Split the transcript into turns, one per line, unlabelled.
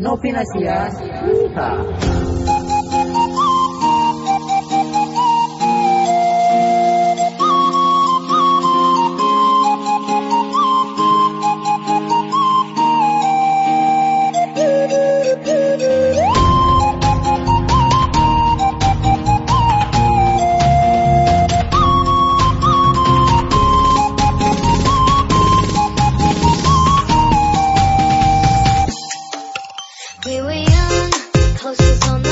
Novinasia. Yeehaw.
Posters on the